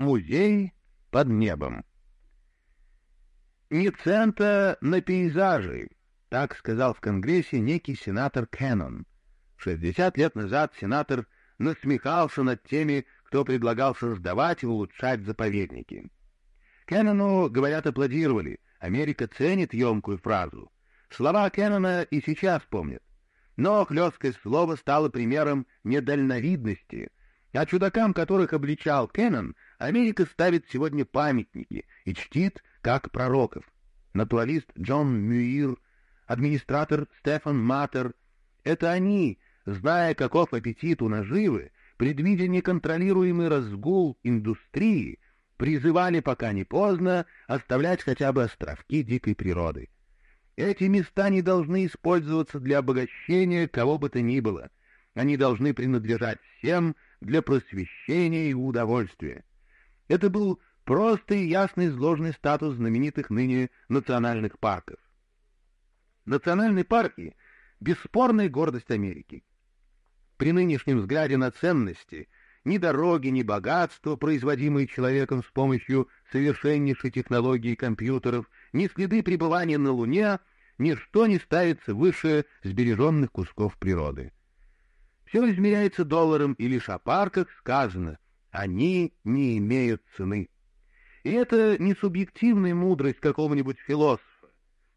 Музей под небом. «Не цента на пейзажи», — так сказал в Конгрессе некий сенатор Кеннон. Шестьдесят лет назад сенатор насмехался над теми, кто предлагал создавать и улучшать заповедники. Кеннону, говорят, аплодировали. Америка ценит емкую фразу. Слова Кеннона и сейчас помнят. Но хлесткое слово стало примером недальновидности, а чудакам, которых обличал Кеннон, Америка ставит сегодня памятники и чтит как пророков. Натуралист Джон Мюир, администратор Стефан Матер — это они, зная, каков аппетит у наживы, предвидя неконтролируемый разгул индустрии, призывали, пока не поздно, оставлять хотя бы островки дикой природы. Эти места не должны использоваться для обогащения кого бы то ни было. Они должны принадлежать всем для просвещения и удовольствия. Это был простый и ясно изложенный статус знаменитых ныне национальных парков. Национальные парки — бесспорная гордость Америки. При нынешнем взгляде на ценности ни дороги, ни богатства, производимые человеком с помощью совершеннейшей технологии компьютеров, ни следы пребывания на Луне, ничто не ставится выше сбереженных кусков природы. Все измеряется долларом, и лишь о парках сказано — они не имеют цены. И это не субъективная мудрость какого-нибудь философа.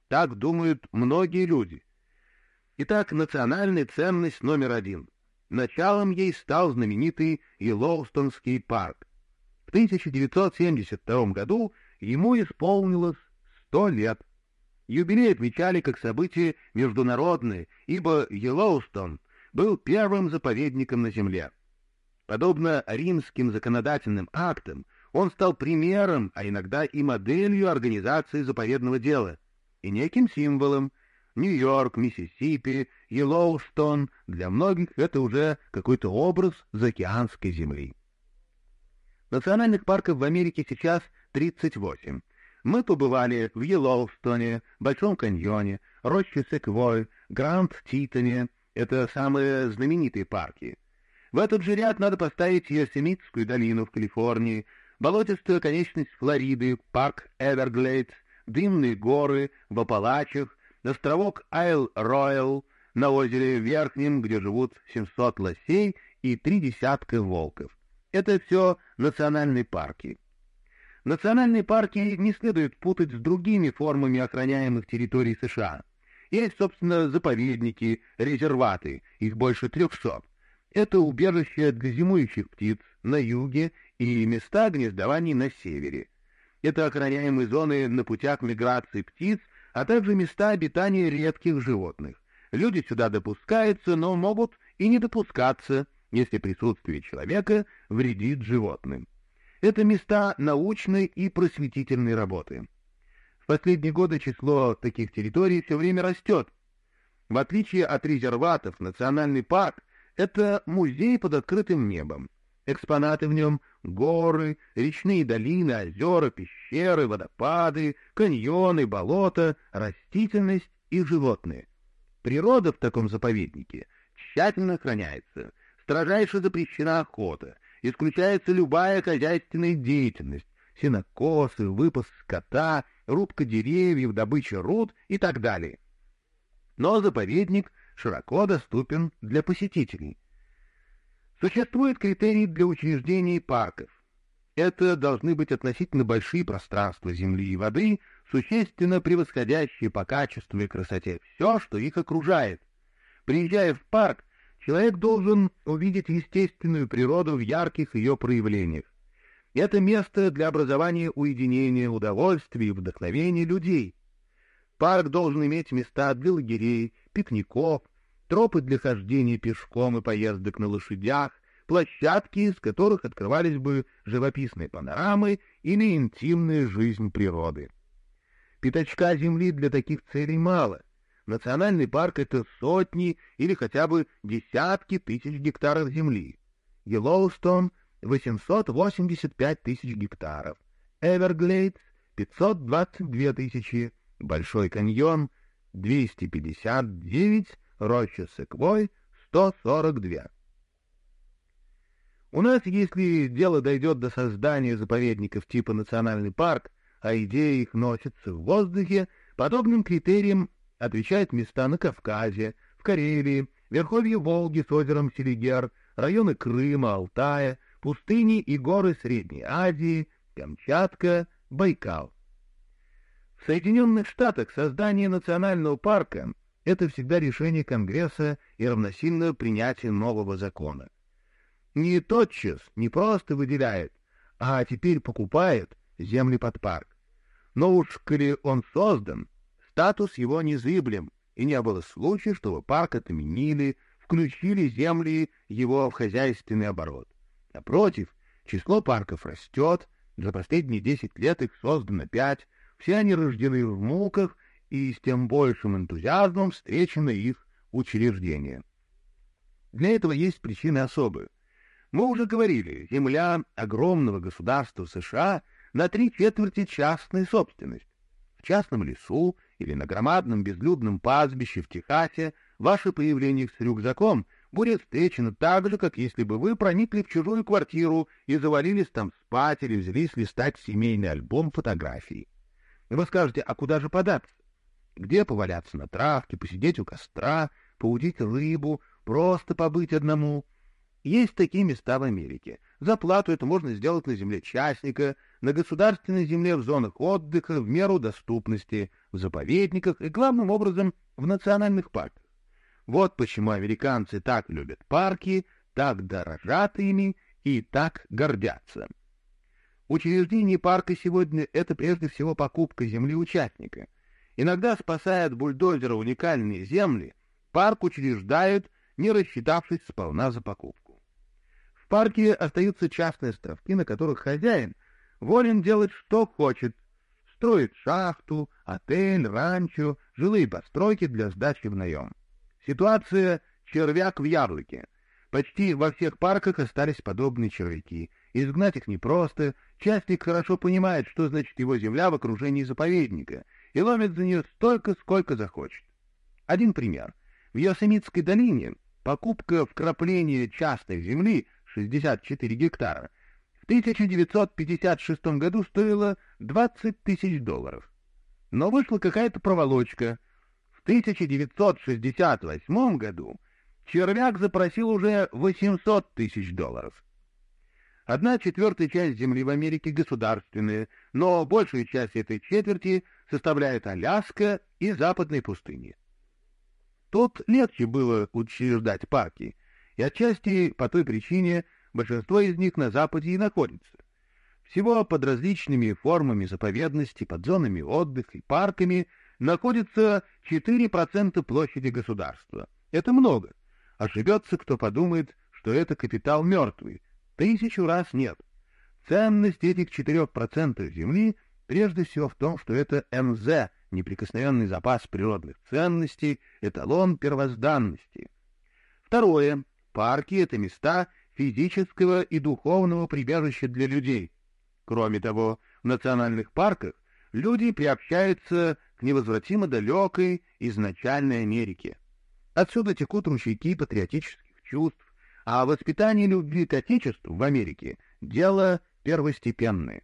Так думают многие люди. Итак, национальная ценность номер один. Началом ей стал знаменитый Йеллоустонский парк. В 1972 году ему исполнилось 100 лет. Юбилей отмечали как событие международное, ибо Йеллоустон был первым заповедником на Земле. Подобно римским законодательным актам, он стал примером, а иногда и моделью организации заповедного дела, и неким символом. Нью-Йорк, Миссисипи, Йеллоустон — для многих это уже какой-то образ заокеанской земли. Национальных парков в Америке сейчас 38. Мы побывали в Йеллоустоне, Большом каньоне, роще Секвой, Гранд-Титоне — это самые знаменитые парки — в этот же ряд надо поставить Йосемитскую долину в Калифорнии, болотистую конечность Флориды, парк Эверглейдс, дымные горы в Апалачах, островок Айл-Ройл на озере Верхнем, где живут 700 лосей и три десятка волков. Это все национальные парки. Национальные парки не следует путать с другими формами охраняемых территорий США. Есть, собственно, заповедники, резерваты, их больше трехсот. Это убежище для зимующих птиц на юге и места гнездований на севере. Это охраняемые зоны на путях миграции птиц, а также места обитания редких животных. Люди сюда допускаются, но могут и не допускаться, если присутствие человека вредит животным. Это места научной и просветительной работы. В последние годы число таких территорий все время растет. В отличие от резерватов, национальный парк — это музей под открытым небом. Экспонаты в нем — горы, речные долины, озера, пещеры, водопады, каньоны, болота, растительность и животные. Природа в таком заповеднике тщательно охраняется, строжайше запрещена охота, исключается любая хозяйственная деятельность, сенокосы, выпас скота, рубка деревьев, добыча руд и так далее. Но заповедник — широко доступен для посетителей. Существуют критерии для учреждений парков. Это должны быть относительно большие пространства земли и воды, существенно превосходящие по качеству и красоте все, что их окружает. Приезжая в парк, человек должен увидеть естественную природу в ярких ее проявлениях. Это место для образования уединения, удовольствия и вдохновения людей. Парк должен иметь места для лагерей, пикников, тропы для хождения пешком и поездок на лошадях, площадки, из которых открывались бы живописные панорамы или интимная жизнь природы. Пятачка земли для таких целей мало. Национальный парк — это сотни или хотя бы десятки тысяч гектаров земли. Йеллоустон — 885 тысяч гектаров. Эверглейдс — 522 тысячи. Большой каньон — 259, роща Секвой 142. У нас, если дело дойдет до создания заповедников типа национальный парк, а идеи их носятся в воздухе, подобным критериям отвечают места на Кавказе, в Карелии, верховье Волги с озером Селигер, районы Крыма, Алтая, пустыни и горы Средней Азии, Камчатка, Байкал. В Соединенных Штатах создание национального парка — это всегда решение Конгресса и равносильно принятию нового закона. Не тотчас, не просто выделяет, а теперь покупает земли под парк. Но уж коли он создан, статус его незыблем, и не было случая, чтобы парк отменили, включили земли его в хозяйственный оборот. Напротив, число парков растет, за последние десять лет их создано пять, все они рождены в муках и с тем большим энтузиазмом встречено их учреждение. Для этого есть причины особые. Мы уже говорили, земля огромного государства США на три четверти частная собственность. В частном лесу или на громадном безлюдном пастбище в Техасе ваше появление с рюкзаком будет встречено так же, как если бы вы проникли в чужую квартиру и завалились там спать или взялись листать семейный альбом фотографий. Вы скажете, а куда же податься? Где поваляться на травке, посидеть у костра, поудить рыбу, просто побыть одному? Есть такие места в Америке. За плату это можно сделать на земле частника, на государственной земле в зонах отдыха, в меру доступности, в заповедниках и, главным образом, в национальных парках. Вот почему американцы так любят парки, так дорожат ими и так гордятся. Учреждение парка сегодня — это прежде всего покупка земли участника. Иногда, спасая от бульдозера уникальные земли, парк учреждают, не рассчитавшись сполна за покупку. В парке остаются частные островки, на которых хозяин волен делать что хочет, строит шахту, отель, ранчо, жилые постройки для сдачи в наем. Ситуация «червяк в яблоке». Почти во всех парках остались подобные червяки. Изгнать их непросто, частник хорошо понимает, что значит его земля в окружении заповедника, и ломит за нее столько, сколько захочет. Один пример. В Йосемитской долине покупка вкрапления частной земли 64 гектара в 1956 году стоила 20 тысяч долларов. Но вышла какая-то проволочка — 1968 году червяк запросил уже 800 тысяч долларов. Одна четвертая часть земли в Америке государственная, но большую часть этой четверти составляет Аляска и западные пустыни. Тут легче было учреждать парки, и отчасти по той причине большинство из них на Западе и находится. Всего под различными формами заповедности, под зонами отдыха и парками – находится 4% площади государства. Это много. Ошибется, кто подумает, что это капитал мертвый. Тысячу раз нет. Ценность этих 4% земли прежде всего в том, что это МЗ, неприкосновенный запас природных ценностей, эталон первозданности. Второе. Парки — это места физического и духовного прибежища для людей. Кроме того, в национальных парках люди приобщаются невозвратимо далекой изначальной Америке. Отсюда текут ручейки патриотических чувств, а воспитание любви к Отечеству в Америке — дело первостепенное.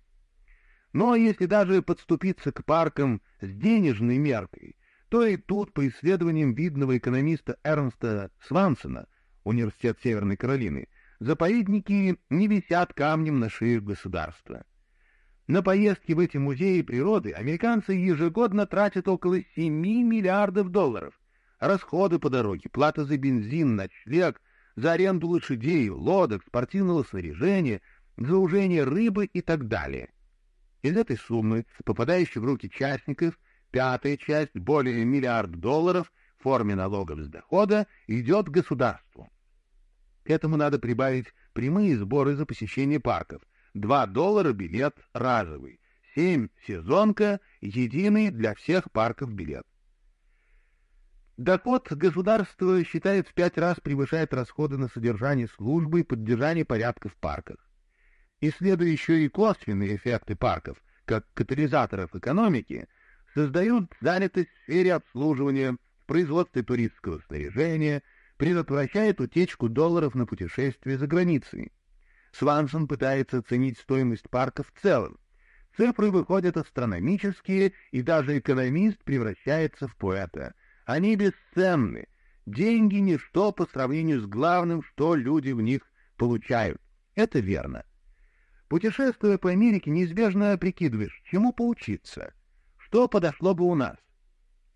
Но если даже подступиться к паркам с денежной меркой, то и тут, по исследованиям видного экономиста Эрнста Свансона, Университет Северной Каролины, заповедники не висят камнем на шею государства. На поездки в эти музеи природы американцы ежегодно тратят около 7 миллиардов долларов. Расходы по дороге, плата за бензин, ночлег, за аренду лошадей, лодок, спортивного снаряжения, за ужение рыбы и так далее. Из этой суммы, попадающей в руки частников, пятая часть, более миллиард долларов, в форме налогов с дохода, идет государству. К этому надо прибавить прямые сборы за посещение парков, 2 доллара билет разовый, 7 сезонка, единый для всех парков билет. Доход государства, считает, в пять раз превышает расходы на содержание службы и поддержание порядка в парках. Исследуя еще и косвенные эффекты парков, как катализаторов экономики, создают занятость в сфере обслуживания, в производстве туристского снаряжения, предотвращает утечку долларов на путешествия за границей. Свансон пытается оценить стоимость парка в целом. Цифры выходят астрономические, и даже экономист превращается в поэта. Они бесценны. Деньги — ничто по сравнению с главным, что люди в них получают. Это верно. Путешествуя по Америке, неизбежно прикидываешь, чему поучиться, что подошло бы у нас.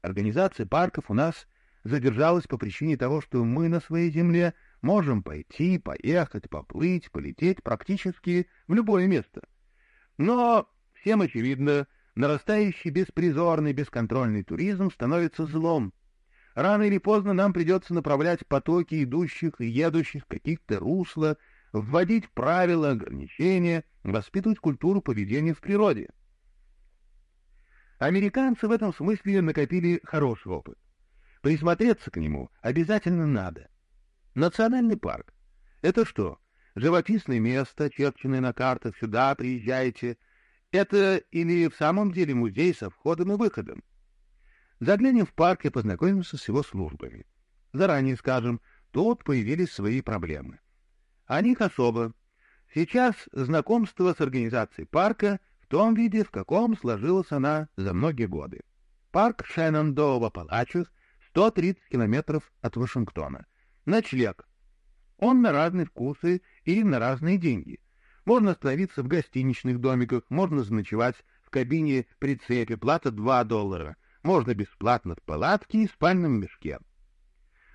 Организация парков у нас задержалась по причине того, что мы на своей земле можем пойти, поехать, поплыть, полететь практически в любое место. Но Всем очевидно, нарастающий беспризорный, бесконтрольный туризм становится злом. Рано или поздно нам придется направлять потоки идущих и едущих каких-то русла, вводить правила, ограничения, воспитывать культуру поведения в природе. Американцы в этом смысле накопили хороший опыт. Присмотреться к нему обязательно надо. Национальный парк — это что? Живописное место, черченное на картах, сюда приезжаете — это или в самом деле музей со входом и выходом? Заглянем в парк и познакомимся с его службами. Заранее скажем, тут появились свои проблемы. О них особо. Сейчас знакомство с организацией парка в том виде, в каком сложилась она за многие годы. Парк Шеннондоа в Апалачах, 130 километров от Вашингтона. Ночлег. Он на разные вкусы и на разные деньги. Можно остановиться в гостиничных домиках, можно заночевать в кабине прицепе, плата 2 доллара. Можно бесплатно в палатке и спальном мешке.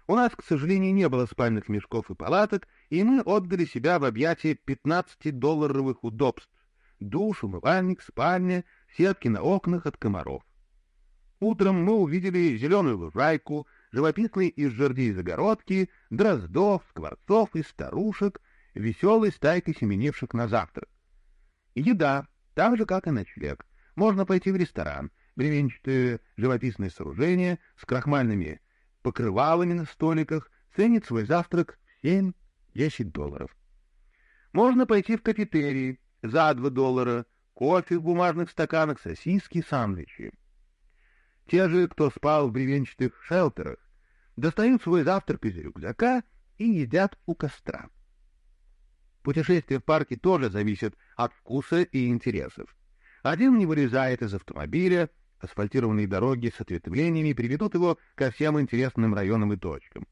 У нас, к сожалению, не было спальных мешков и палаток, и мы отдали себя в объятия 15-долларовых удобств. Душ, умывальник, спальня, сетки на окнах от комаров. Утром мы увидели зеленую лужайку, живописные из жердей загородки, дроздов, скворцов и старушек, веселой стайкой семенивших на завтрак. Еда, так же, как и ночлег. Можно пойти в ресторан, бревенчатое живописное сооружение с крахмальными покрывалами на столиках, ценит свой завтрак в 7-10 долларов. Можно пойти в кафетерий за 2 доллара, кофе в бумажных стаканах, сосиски, сандвичи. Те же, кто спал в бревенчатых шелтерах, достают свой завтрак из рюкзака и едят у костра. Путешествие в парке тоже зависит от вкуса и интересов. Один не вылезает из автомобиля, асфальтированные дороги с ответвлениями приведут его ко всем интересным районам и точкам.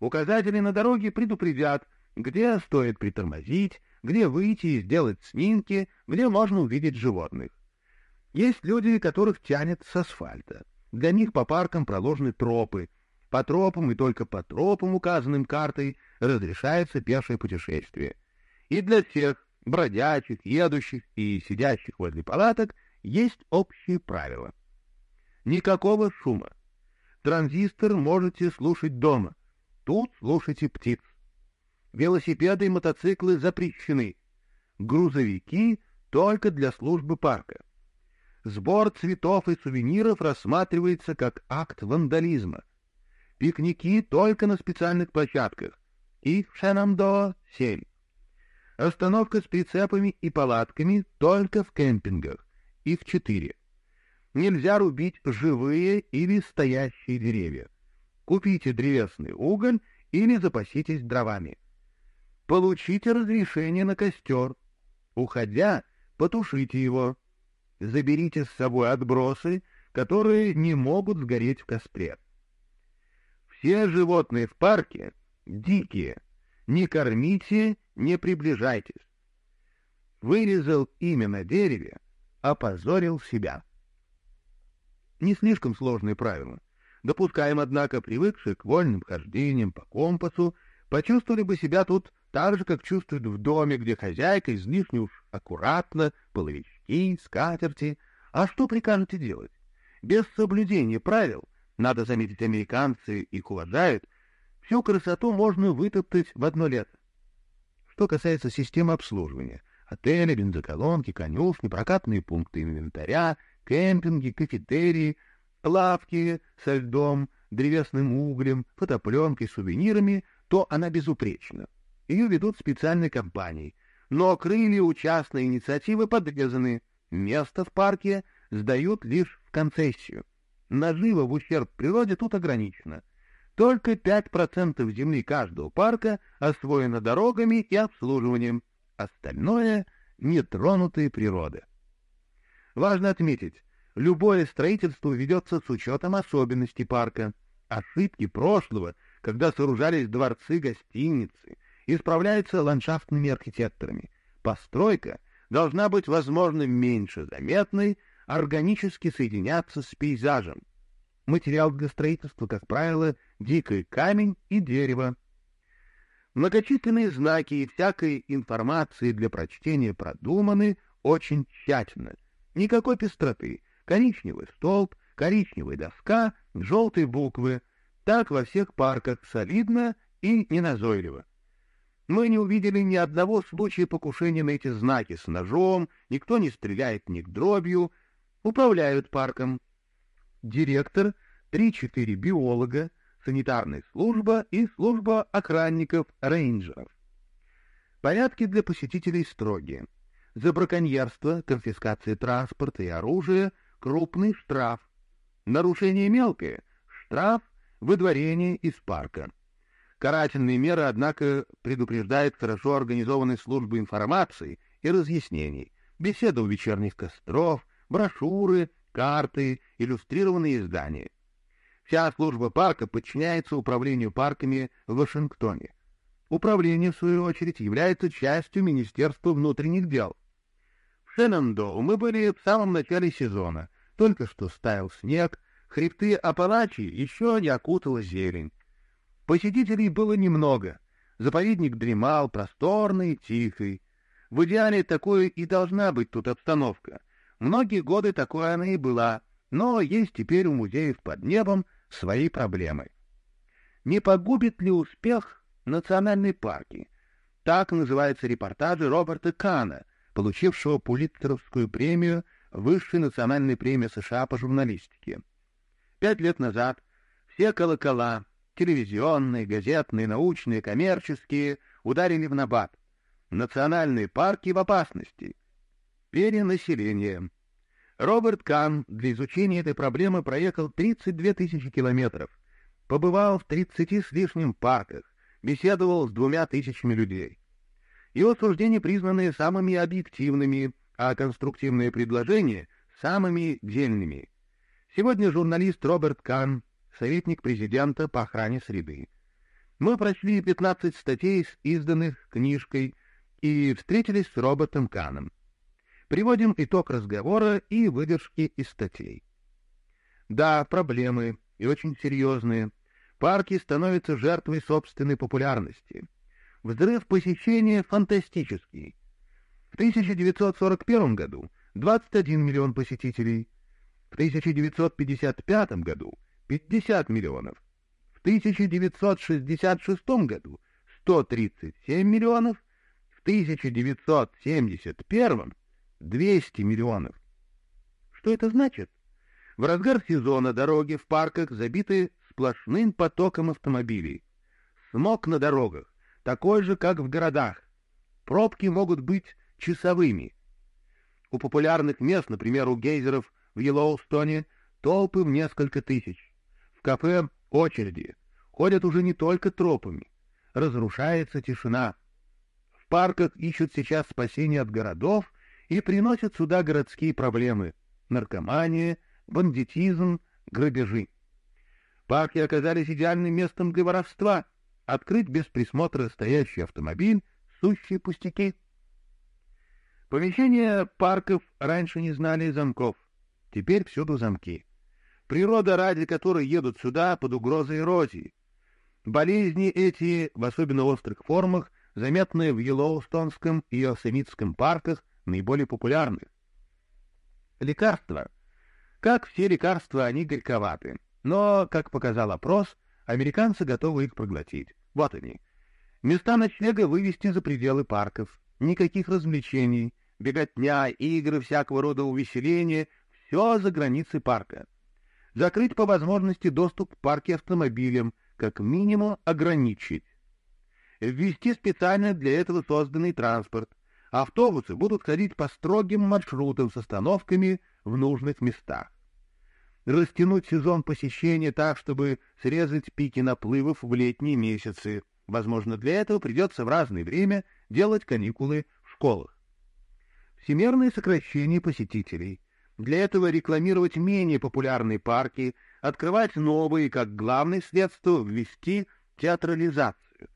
Указатели на дороге предупредят, где стоит притормозить, где выйти и сделать снимки, где можно увидеть животных. Есть люди, которых тянет с асфальта. Для них по паркам проложены тропы. По тропам и только по тропам, указанным картой, разрешается пешее путешествие. И для всех, бродячих, едущих и сидящих возле палаток, есть общие правила. Никакого шума. Транзистор можете слушать дома. Тут слушайте птиц. Велосипеды и мотоциклы запрещены. Грузовики только для службы парка. Сбор цветов и сувениров рассматривается как акт вандализма. Пикники только на специальных площадках. Их в Шенамдо — семь. Остановка с прицепами и палатками только в кемпингах. Их четыре. Нельзя рубить живые или стоящие деревья. Купите древесный уголь или запаситесь дровами. Получите разрешение на костер. Уходя, потушите его. Заберите с собой отбросы, которые не могут сгореть в костре. Все животные в парке дикие. Не кормите не приближайтесь. Вырезал имя на дереве, опозорил себя. Не слишком сложные правила. Допускаем, однако, привыкшие к вольным хождениям по компасу, почувствовали бы себя тут так же, как чувствуют в доме, где хозяйка излишне уж аккуратно, половички, скатерти. А что прикажете делать? Без соблюдения правил, надо заметить, американцы их уважают, всю красоту можно вытоптать в одно лето. Что касается системы обслуживания, отели, бензоколонки, конюшни, прокатные пункты инвентаря, кемпинги, кафетерии, лавки со льдом, древесным углем, фотопленкой, сувенирами, то она безупречна. Ее ведут специальные компании, но крылья у частной инициативы подрезаны, место в парке сдают лишь в концессию. Наживо в ущерб природе тут ограничено — только 5% земли каждого парка освоено дорогами и обслуживанием. остальное — нетронутая природа. Важно отметить, любое строительство ведется с учетом особенностей парка. Ошибки прошлого, когда сооружались дворцы, гостиницы, исправляются ландшафтными архитекторами. Постройка должна быть, возможно, меньше заметной, органически соединяться с пейзажем. Материал для строительства, как правило, дикий камень и дерево. Многочисленные знаки и всякой информации для прочтения продуманы очень тщательно. Никакой пестроты. Коричневый столб, коричневая доска, желтые буквы. Так во всех парках солидно и неназойливо. Мы не увидели ни одного случая покушения на эти знаки с ножом, никто не стреляет ни к дробью, управляют парком. Директор, три-четыре биолога, санитарная служба и служба охранников-рейнджеров. Порядки для посетителей строгие. За браконьерство, конфискация транспорта и оружия — крупный штраф. Нарушение мелкое — штраф, выдворение из парка. Карательные меры, однако, предупреждает хорошо организованной службы информации и разъяснений, беседа у вечерних костров, брошюры, карты, иллюстрированные издания. Вся служба парка подчиняется управлению парками в Вашингтоне. Управление, в свою очередь, является частью Министерства внутренних дел. В Шеннандоу мы были в самом начале сезона. Только что стаял снег, хребты Апалачи еще не окутала зелень. Посетителей было немного. Заповедник дремал, просторный, тихий. В идеале такой и должна быть тут обстановка. Многие годы такой она и была, но есть теперь у музеев под небом свои проблемы. Не погубит ли успех национальной парки? Так называются репортажи Роберта Кана, получившего Пулитцеровскую премию, высшей национальной премии США по журналистике. Пять лет назад все колокола, телевизионные, газетные, научные, коммерческие, ударили в набат. Национальные парки в опасности. Перенаселение. Роберт Кан для изучения этой проблемы проехал 32 тысячи километров, побывал в 30 с лишним парках, беседовал с двумя тысячами людей. Его суждения признаны самыми объективными, а конструктивные предложения — самыми дельными. Сегодня журналист Роберт Кан советник президента по охране среды. Мы прочли 15 статей, изданных книжкой, и встретились с Робертом Каном. Приводим итог разговора и выдержки из статей. Да, проблемы, и очень серьезные. Парки становятся жертвой собственной популярности. Взрыв посещения фантастический. В 1941 году 21 миллион посетителей, в 1955 году 50 миллионов. В 1966 году 137 миллионов, в 1971 200 миллионов. Что это значит? В разгар сезона дороги в парках забиты сплошным потоком автомобилей. Смог на дорогах такой же, как в городах. Пробки могут быть часовыми. У популярных мест, например, у гейзеров в Йеллоустоне, толпы в несколько тысяч. В кафе очереди. Ходят уже не только тропами. Разрушается тишина. В парках ищут сейчас спасения от городов и приносят сюда городские проблемы. Наркомания, бандитизм, грабежи. Парки оказались идеальным местом для воровства. Открыть без присмотра стоящий автомобиль — сущие пустяки. Помещения парков раньше не знали замков. Теперь всюду замки природа, ради которой едут сюда под угрозой эрозии. Болезни эти, в особенно острых формах, заметны в Йеллоустонском и Йосемитском парках, наиболее популярны. Лекарства. Как все лекарства, они горьковаты. Но, как показал опрос, американцы готовы их проглотить. Вот они. Места ночлега вывести за пределы парков. Никаких развлечений, беготня, игры, всякого рода увеселения — все за границей парка закрыть по возможности доступ к парке автомобилям, как минимум ограничить. Ввести специально для этого созданный транспорт. Автобусы будут ходить по строгим маршрутам с остановками в нужных местах. Растянуть сезон посещения так, чтобы срезать пики наплывов в летние месяцы. Возможно, для этого придется в разное время делать каникулы в школах. Всемирное сокращение посетителей. Для этого рекламировать менее популярные парки, открывать новые, как главное средство ввести театрализацию.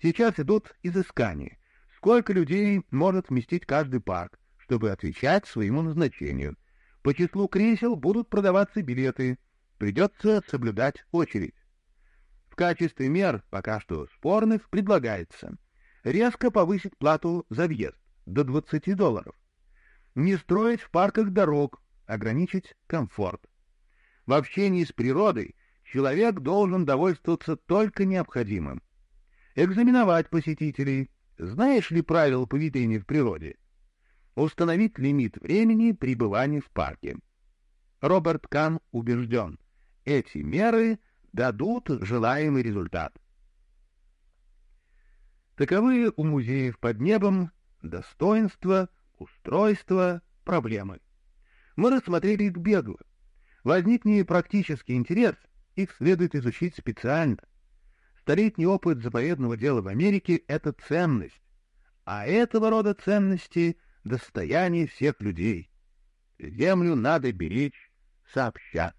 Сейчас идут изыскания. Сколько людей может вместить каждый парк, чтобы отвечать своему назначению. По числу кресел будут продаваться билеты. Придется соблюдать очередь. В качестве мер, пока что спорных, предлагается резко повысить плату за въезд до 20 долларов. Не строить в парках дорог, ограничить комфорт. В общении с природой человек должен довольствоваться только необходимым. Экзаменовать посетителей. Знаешь ли правила поведения в природе? Установить лимит времени пребывания в парке. Роберт Кан убежден, эти меры дадут желаемый результат. Таковы у музеев под небом достоинства, устройства, проблемы. Мы рассмотрели их бегло. Возникнет практический интерес, их следует изучить специально. Столетний опыт заповедного дела в Америке — это ценность, а этого рода ценности — достояние всех людей. Землю надо беречь сообща.